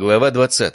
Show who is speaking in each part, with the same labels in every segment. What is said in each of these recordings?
Speaker 1: Глава 20.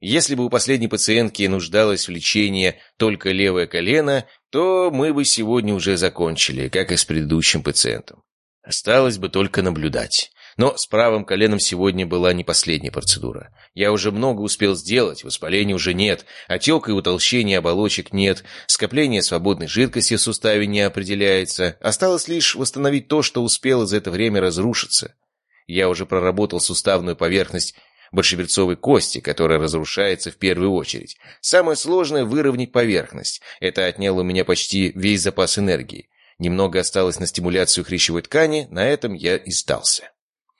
Speaker 1: Если бы у последней пациентки нуждалось в лечении только левое колено, то мы бы сегодня уже закончили, как и с предыдущим пациентом. Осталось бы только наблюдать. Но с правым коленом сегодня была не последняя процедура. Я уже много успел сделать, воспаления уже нет, отека и утолщения оболочек нет, скопление свободной жидкости в суставе не определяется. Осталось лишь восстановить то, что успело за это время разрушиться. Я уже проработал суставную поверхность большеберцовой кости, которая разрушается в первую очередь. Самое сложное — выровнять поверхность. Это отняло у меня почти весь запас энергии. Немного осталось на стимуляцию хрящевой ткани, на этом я и сдался.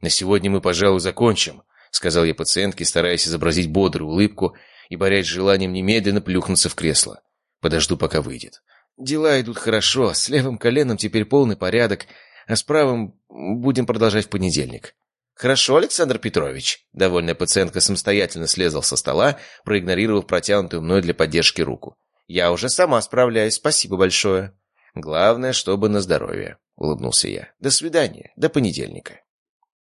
Speaker 1: «На сегодня мы, пожалуй, закончим», — сказал я пациентке, стараясь изобразить бодрую улыбку и борясь с желанием немедленно плюхнуться в кресло. Подожду, пока выйдет. «Дела идут хорошо, с левым коленом теперь полный порядок, а с правым будем продолжать в понедельник». «Хорошо, Александр Петрович». Довольная пациентка самостоятельно слезла со стола, проигнорировав протянутую мной для поддержки руку. «Я уже сама справляюсь, спасибо большое». «Главное, чтобы на здоровье», — улыбнулся я. «До свидания, до понедельника».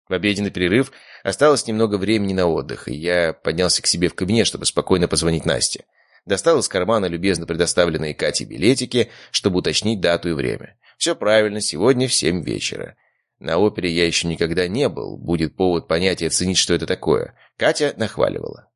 Speaker 1: В обеденный перерыв осталось немного времени на отдых, и я поднялся к себе в кабинет, чтобы спокойно позвонить Насте. Достал из кармана любезно предоставленные Кате билетики, чтобы уточнить дату и время. Все правильно, сегодня в семь вечера. На опере я еще никогда не был, будет повод понять и оценить, что это такое. Катя нахваливала.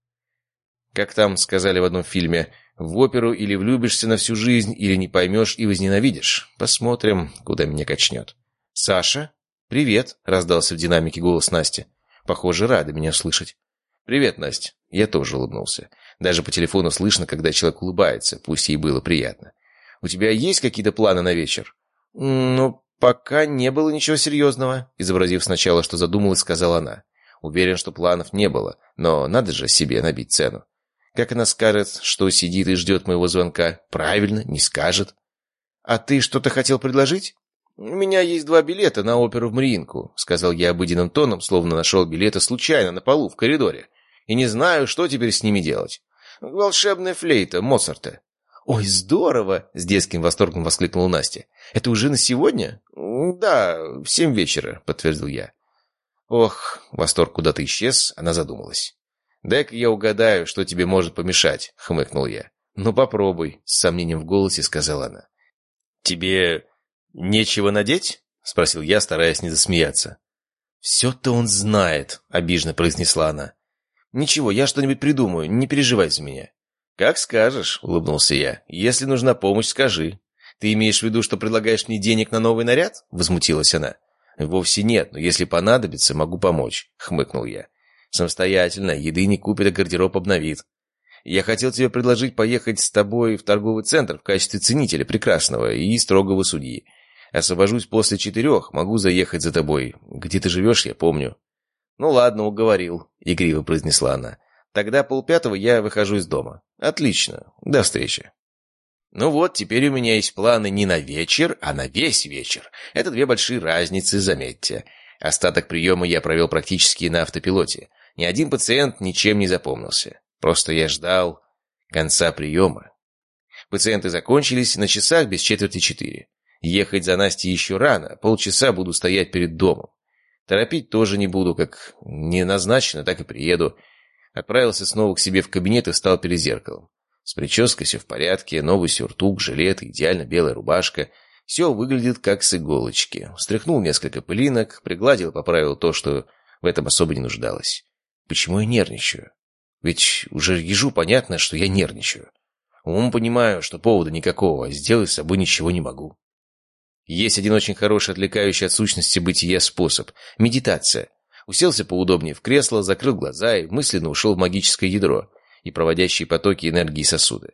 Speaker 1: Как там сказали в одном фильме, в оперу или влюбишься на всю жизнь, или не поймешь и возненавидишь. Посмотрим, куда меня качнет. «Саша? Привет!» — раздался в динамике голос Насти. Похоже, рада меня слышать. «Привет, Настя!» Я тоже улыбнулся. Даже по телефону слышно, когда человек улыбается, пусть ей было приятно. «У тебя есть какие-то планы на вечер?» «Ну, пока не было ничего серьезного», — изобразив сначала, что задумалась, сказала она. Уверен, что планов не было, но надо же себе набить цену. Как она скажет, что сидит и ждет моего звонка? Правильно, не скажет. «А ты что-то хотел предложить?» «У меня есть два билета на оперу в Мариинку», — сказал я обыденным тоном, словно нашел билеты случайно на полу в коридоре. «И не знаю, что теперь с ними делать. Волшебная флейта Моцарта». «Ой, здорово!» — с детским восторгом воскликнула Настя. «Это уже на сегодня?» «Да, в семь вечера», — подтвердил я. «Ох!» — восторг куда-то исчез, она задумалась. «Дай-ка я угадаю, что тебе может помешать», — хмыкнул я. «Ну, попробуй», — с сомнением в голосе сказала она. «Тебе нечего надеть?» — спросил я, стараясь не засмеяться. «Все-то он знает», — обиженно произнесла она. «Ничего, я что-нибудь придумаю, не переживай за меня». «Как скажешь», — улыбнулся я. «Если нужна помощь, скажи». «Ты имеешь в виду, что предлагаешь мне денег на новый наряд?» — возмутилась она. «Вовсе нет, но если понадобится, могу помочь», — хмыкнул я. «Самостоятельно, еды не купит, а гардероб обновит. Я хотел тебе предложить поехать с тобой в торговый центр в качестве ценителя прекрасного и строгого судьи. Освобожусь после четырех, могу заехать за тобой. Где ты живешь, я помню». «Ну ладно, уговорил», — игриво произнесла она. Тогда полпятого я выхожу из дома. Отлично. До встречи. Ну вот, теперь у меня есть планы не на вечер, а на весь вечер. Это две большие разницы, заметьте. Остаток приема я провел практически на автопилоте. Ни один пациент ничем не запомнился. Просто я ждал конца приема. Пациенты закончились на часах без четверти четыре. Ехать за Настей еще рано, полчаса буду стоять перед домом. Торопить тоже не буду, как не назначено, так и приеду. Отправился снова к себе в кабинет и стал перед зеркалом. С прической все в порядке, новый сюртук, жилет, идеально белая рубашка. Все выглядит как с иголочки. Стряхнул несколько пылинок, пригладил, поправил то, что в этом особо не нуждалось. Почему я нервничаю? Ведь уже ежу понятно, что я нервничаю. Умом понимаю, что повода никакого, а сделать с собой ничего не могу. Есть один очень хороший отвлекающий от сущности бытия способ – медитация – уселся поудобнее в кресло, закрыл глаза и мысленно ушел в магическое ядро и проводящие потоки энергии сосуды.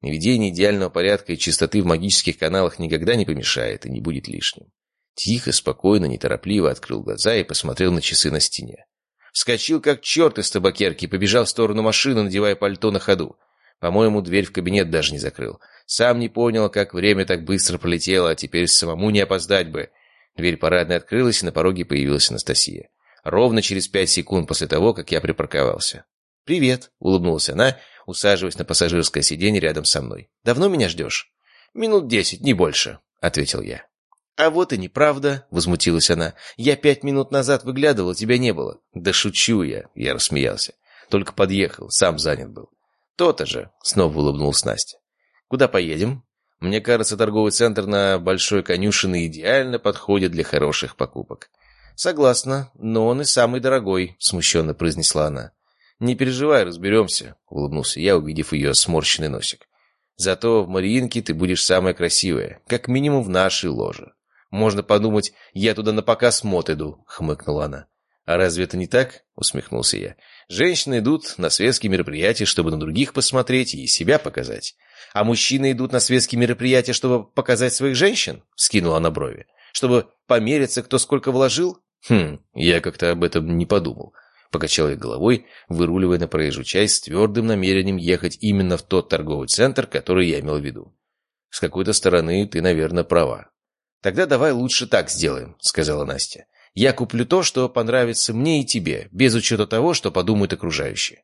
Speaker 1: Наведение идеального порядка и чистоты в магических каналах никогда не помешает и не будет лишним. Тихо, спокойно, неторопливо открыл глаза и посмотрел на часы на стене. Вскочил как черт из табакерки и побежал в сторону машины, надевая пальто на ходу. По-моему, дверь в кабинет даже не закрыл. Сам не понял, как время так быстро пролетело, а теперь самому не опоздать бы. Дверь парадной открылась, и на пороге появилась Анастасия ровно через пять секунд после того, как я припарковался. «Привет», — улыбнулась она, усаживаясь на пассажирское сиденье рядом со мной. «Давно меня ждешь?» «Минут десять, не больше», — ответил я. «А вот и неправда», — возмутилась она. «Я пять минут назад выглядывала, тебя не было». «Да шучу я», — я рассмеялся. «Только подъехал, сам занят был». «То-то же», — снова улыбнулась Настя. «Куда поедем?» «Мне кажется, торговый центр на Большой конюшине идеально подходит для хороших покупок». «Согласна, но он и самый дорогой», — смущенно произнесла она. «Не переживай, разберемся», — улыбнулся я, увидев ее сморщенный носик. «Зато в Мариинке ты будешь самая красивая, как минимум в нашей ложе». Можно подумать, я туда на показ мод иду», — хмыкнула она. «А разве это не так?» — усмехнулся я. «Женщины идут на светские мероприятия, чтобы на других посмотреть и себя показать. А мужчины идут на светские мероприятия, чтобы показать своих женщин?» — скинула она брови. «Чтобы помериться, кто сколько вложил?» «Хм, я как-то об этом не подумал». Покачал я головой, выруливая на проезжую часть с твердым намерением ехать именно в тот торговый центр, который я имел в виду. «С какой-то стороны ты, наверное, права. «Тогда давай лучше так сделаем», — сказала Настя. «Я куплю то, что понравится мне и тебе, без учета того, что подумают окружающие».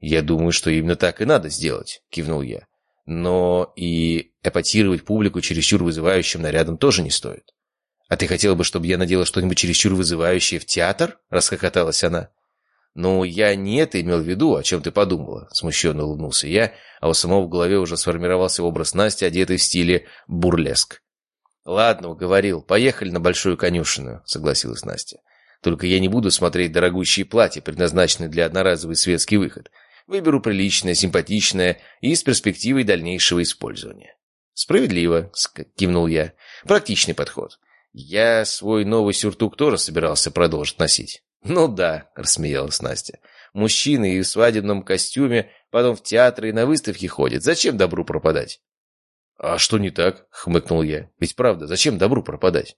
Speaker 1: «Я думаю, что именно так и надо сделать», — кивнул я. «Но и эпатировать публику чересчур вызывающим нарядом тоже не стоит». «А ты хотела бы, чтобы я надела что-нибудь чересчур вызывающее в театр?» — расхохоталась она. «Ну, я не это имел в виду, о чем ты подумала», — смущенно улыбнулся я, а у самого в голове уже сформировался образ Насти, одетый в стиле бурлеск. «Ладно, уговорил. Поехали на Большую конюшину», — согласилась Настя. «Только я не буду смотреть дорогущие платья, предназначенные для одноразовый светский выход. Выберу приличное, симпатичное и с перспективой дальнейшего использования». «Справедливо», — кивнул я. «Практичный подход. Я свой новый сюртук тоже собирался продолжить носить». «Ну да», — рассмеялась Настя. «Мужчины и в свадебном костюме, потом в театры и на выставки ходят. Зачем добру пропадать?» «А что не так?» — хмыкнул я. «Ведь правда, зачем добру пропадать?»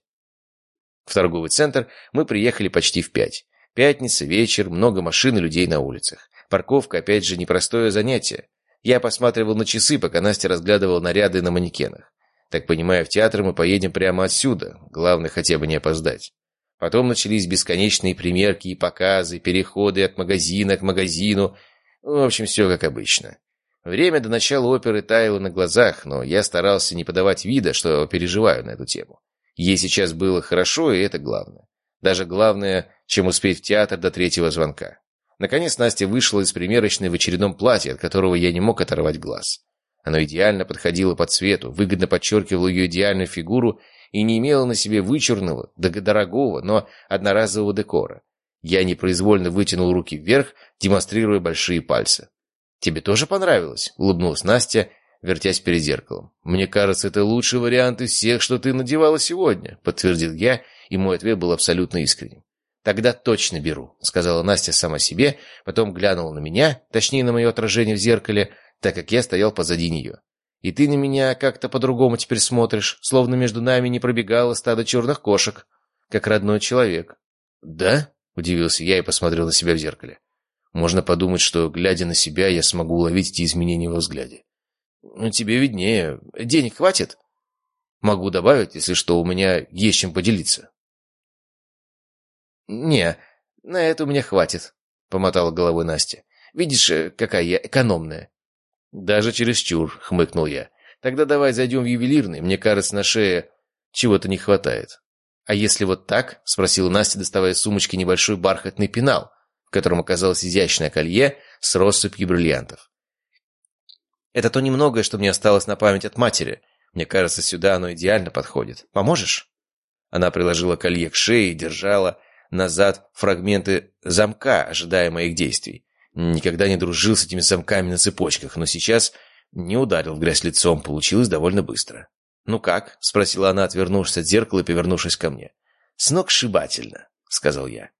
Speaker 1: В торговый центр мы приехали почти в пять. Пятница, вечер, много машин и людей на улицах. Парковка, опять же, непростое занятие. Я посматривал на часы, пока Настя разглядывала наряды на манекенах. Так понимаю, в театр мы поедем прямо отсюда. Главное, хотя бы не опоздать. Потом начались бесконечные примерки и показы, переходы от магазина к магазину. В общем, все как обычно. Время до начала оперы таяло на глазах, но я старался не подавать вида, что переживаю на эту тему. Ей сейчас было хорошо, и это главное. Даже главное, чем успеть в театр до третьего звонка. Наконец Настя вышла из примерочной в очередном платье, от которого я не мог оторвать глаз. Оно идеально подходило по цвету, выгодно подчеркивало ее идеальную фигуру и не имело на себе вычурного, дорогого, но одноразового декора. Я непроизвольно вытянул руки вверх, демонстрируя большие пальцы. «Тебе тоже понравилось?» — улыбнулась Настя, вертясь перед зеркалом. «Мне кажется, это лучший вариант из всех, что ты надевала сегодня», — подтвердил я, и мой ответ был абсолютно искренним. «Тогда точно беру», — сказала Настя сама себе, потом глянула на меня, точнее, на мое отражение в зеркале, так как я стоял позади нее. «И ты на меня как-то по-другому теперь смотришь, словно между нами не пробегало стадо черных кошек, как родной человек». «Да?» — удивился я и посмотрел на себя в зеркале. Можно подумать, что, глядя на себя, я смогу уловить эти изменения во взгляде. Ну, тебе виднее. Денег хватит? Могу добавить, если что, у меня есть чем поделиться. Не, на это у меня хватит, помотала головой Настя. Видишь, э, какая я экономная. Даже чересчур, хмыкнул я. Тогда давай зайдем в ювелирный. Мне кажется, на шее чего-то не хватает. А если вот так? Спросила Настя, доставая из сумочки небольшой бархатный пенал в котором оказалось изящное колье с россыпью бриллиантов. «Это то немногое, что мне осталось на память от матери. Мне кажется, сюда оно идеально подходит. Поможешь?» Она приложила колье к шее и держала назад фрагменты замка, ожидая моих действий. Никогда не дружил с этими замками на цепочках, но сейчас не ударил в грязь лицом, получилось довольно быстро. «Ну как?» — спросила она, отвернувшись от зеркала и повернувшись ко мне. «Сногсшибательно», — сказал я.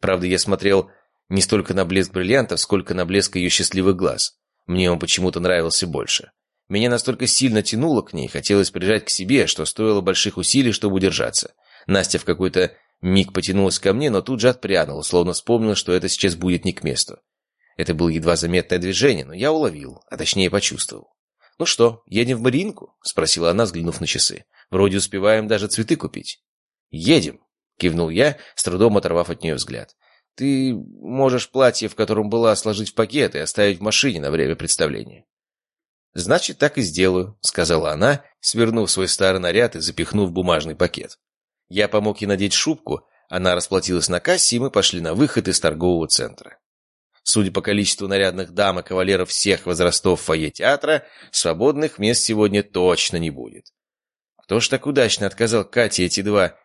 Speaker 1: Правда, я смотрел не столько на блеск бриллиантов, сколько на блеск ее счастливых глаз. Мне он почему-то нравился больше. Меня настолько сильно тянуло к ней, хотелось прижать к себе, что стоило больших усилий, чтобы удержаться. Настя в какой-то миг потянулась ко мне, но тут же отпрянула, словно вспомнила, что это сейчас будет не к месту. Это было едва заметное движение, но я уловил, а точнее почувствовал. «Ну что, едем в Маринку?» — спросила она, взглянув на часы. «Вроде успеваем даже цветы купить». «Едем», — кивнул я, с трудом оторвав от нее взгляд. Ты можешь платье, в котором была, сложить в пакет и оставить в машине на время представления. «Значит, так и сделаю», — сказала она, свернув свой старый наряд и запихнув бумажный пакет. Я помог ей надеть шубку, она расплатилась на кассе, и мы пошли на выход из торгового центра. Судя по количеству нарядных дам и кавалеров всех возрастов в фойе театра, свободных мест сегодня точно не будет. Кто ж так удачно отказал Кате эти два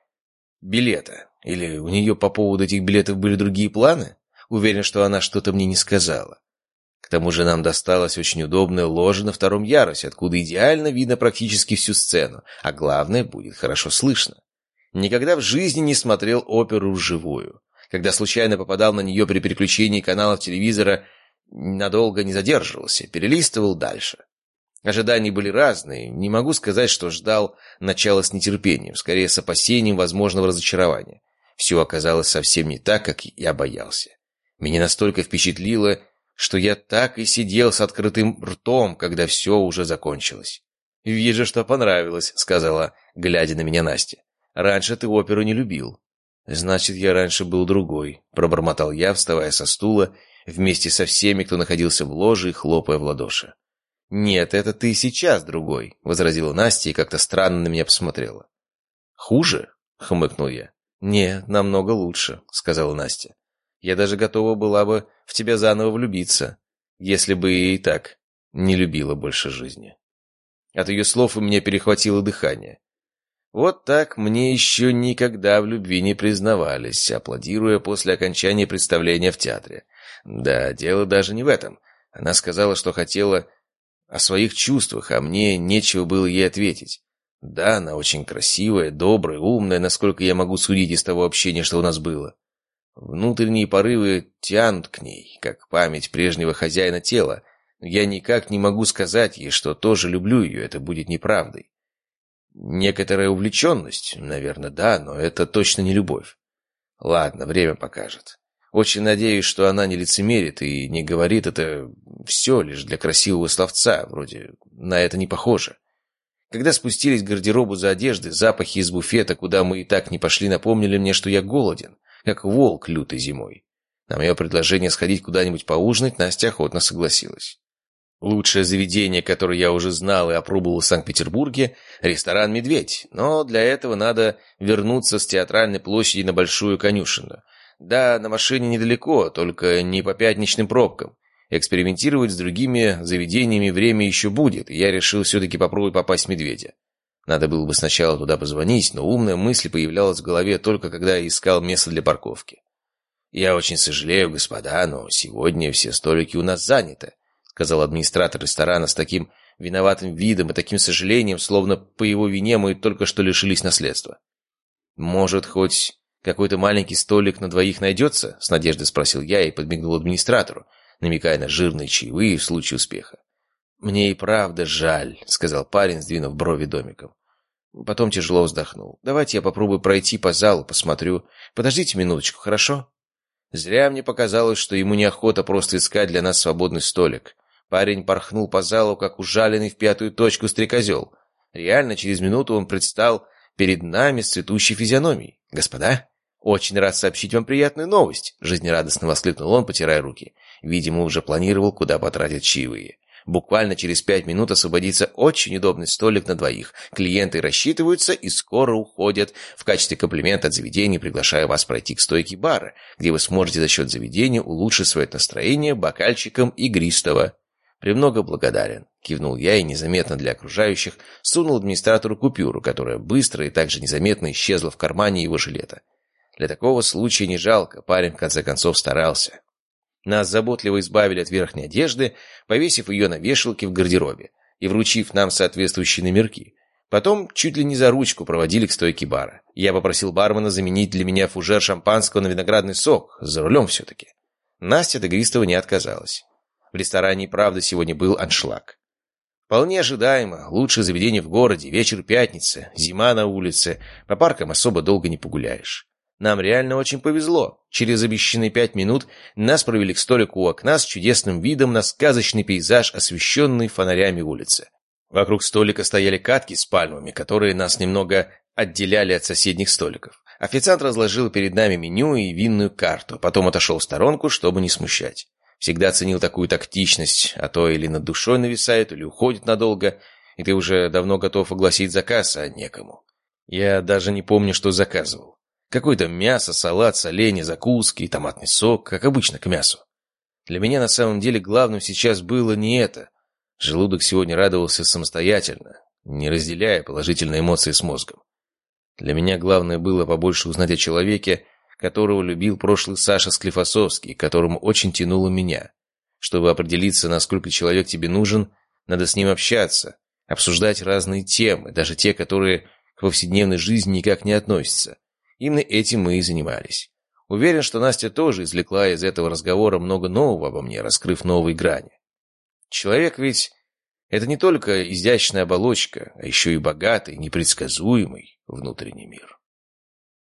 Speaker 1: билета? Или у нее по поводу этих билетов были другие планы? Уверен, что она что-то мне не сказала. К тому же нам досталось очень удобное ложе на втором ярусе, откуда идеально видно практически всю сцену, а главное, будет хорошо слышно. Никогда в жизни не смотрел оперу вживую. Когда случайно попадал на нее при переключении каналов телевизора, надолго не задерживался, перелистывал дальше. Ожидания были разные, не могу сказать, что ждал начала с нетерпением, скорее с опасением возможного разочарования. Все оказалось совсем не так, как я боялся. Меня настолько впечатлило, что я так и сидел с открытым ртом, когда все уже закончилось. «Вижу, что понравилось», — сказала, глядя на меня Настя. «Раньше ты оперу не любил». «Значит, я раньше был другой», — пробормотал я, вставая со стула, вместе со всеми, кто находился в ложе и хлопая в ладоши. «Нет, это ты сейчас другой», — возразила Настя и как-то странно на меня посмотрела. «Хуже?» — хмыкнул я. «Нет, намного лучше», — сказала Настя. «Я даже готова была бы в тебя заново влюбиться, если бы и так не любила больше жизни». От ее слов у меня перехватило дыхание. Вот так мне еще никогда в любви не признавались, аплодируя после окончания представления в театре. Да, дело даже не в этом. Она сказала, что хотела о своих чувствах, а мне нечего было ей ответить. Да, она очень красивая, добрая, умная, насколько я могу судить из того общения, что у нас было. Внутренние порывы тянут к ней, как память прежнего хозяина тела. Я никак не могу сказать ей, что тоже люблю ее, это будет неправдой. Некоторая увлеченность, наверное, да, но это точно не любовь. Ладно, время покажет. Очень надеюсь, что она не лицемерит и не говорит это все лишь для красивого словца, вроде на это не похоже. Когда спустились к гардеробу за одеждой, запахи из буфета, куда мы и так не пошли, напомнили мне, что я голоден, как волк лютой зимой. На мое предложение сходить куда-нибудь поужинать Настя охотно согласилась. Лучшее заведение, которое я уже знал и опробовал в Санкт-Петербурге – ресторан «Медведь», но для этого надо вернуться с театральной площади на Большую конюшину. Да, на машине недалеко, только не по пятничным пробкам. Экспериментировать с другими заведениями время еще будет, и я решил все-таки попробовать попасть в «Медведя». Надо было бы сначала туда позвонить, но умная мысль появлялась в голове только когда я искал место для парковки. «Я очень сожалею, господа, но сегодня все столики у нас заняты», сказал администратор ресторана с таким виноватым видом и таким сожалением, словно по его вине мы только что лишились наследства. «Может, хоть какой-то маленький столик на двоих найдется?» — с надеждой спросил я и подмигнул администратору, намекая на жирные чаевые в случае успеха. «Мне и правда жаль», — сказал парень, сдвинув брови домиком. Потом тяжело вздохнул. «Давайте я попробую пройти по залу, посмотрю. Подождите минуточку, хорошо?» Зря мне показалось, что ему неохота просто искать для нас свободный столик. Парень порхнул по залу, как ужаленный в пятую точку стрекозел. Реально, через минуту он предстал перед нами с цветущей физиономией. «Господа, очень рад сообщить вам приятную новость!» Жизнерадостно воскликнул он, потирая руки. Видимо, уже планировал, куда потратить чаевые. Буквально через пять минут освободится очень удобный столик на двоих. Клиенты рассчитываются и скоро уходят. В качестве комплимента от заведения приглашаю вас пройти к стойке бара, где вы сможете за счет заведения улучшить свое настроение бокальчиком игристого. «Премного благодарен», — кивнул я и незаметно для окружающих сунул администратору купюру, которая быстро и также незаметно исчезла в кармане его жилета. Для такого случая не жалко, парень в конце концов старался. Нас заботливо избавили от верхней одежды, повесив ее на вешалке в гардеробе и вручив нам соответствующие номерки. Потом чуть ли не за ручку проводили к стойке бара. Я попросил бармена заменить для меня фужер шампанского на виноградный сок, за рулем все-таки. Настя до не отказалась. В ресторане, правда, сегодня был аншлаг. Вполне ожидаемо. Лучшее заведение в городе. Вечер пятницы. Зима на улице. По паркам особо долго не погуляешь. Нам реально очень повезло. Через обещанные пять минут нас провели к столику у окна с чудесным видом на сказочный пейзаж, освещенный фонарями улицы. Вокруг столика стояли катки с пальмами, которые нас немного отделяли от соседних столиков. Официант разложил перед нами меню и винную карту, потом отошел в сторонку, чтобы не смущать. Всегда ценил такую тактичность, а то или над душой нависает, или уходит надолго, и ты уже давно готов огласить заказ, а некому. Я даже не помню, что заказывал. Какое-то мясо, салат, соленья, закуски, томатный сок, как обычно, к мясу. Для меня на самом деле главным сейчас было не это. Желудок сегодня радовался самостоятельно, не разделяя положительные эмоции с мозгом. Для меня главное было побольше узнать о человеке, которого любил прошлый Саша Склифосовский, которому очень тянуло меня. Чтобы определиться, насколько человек тебе нужен, надо с ним общаться, обсуждать разные темы, даже те, которые к повседневной жизни никак не относятся. Именно этим мы и занимались. Уверен, что Настя тоже извлекла из этого разговора много нового обо мне, раскрыв новые грани. Человек ведь это не только изящная оболочка, а еще и богатый, непредсказуемый внутренний мир.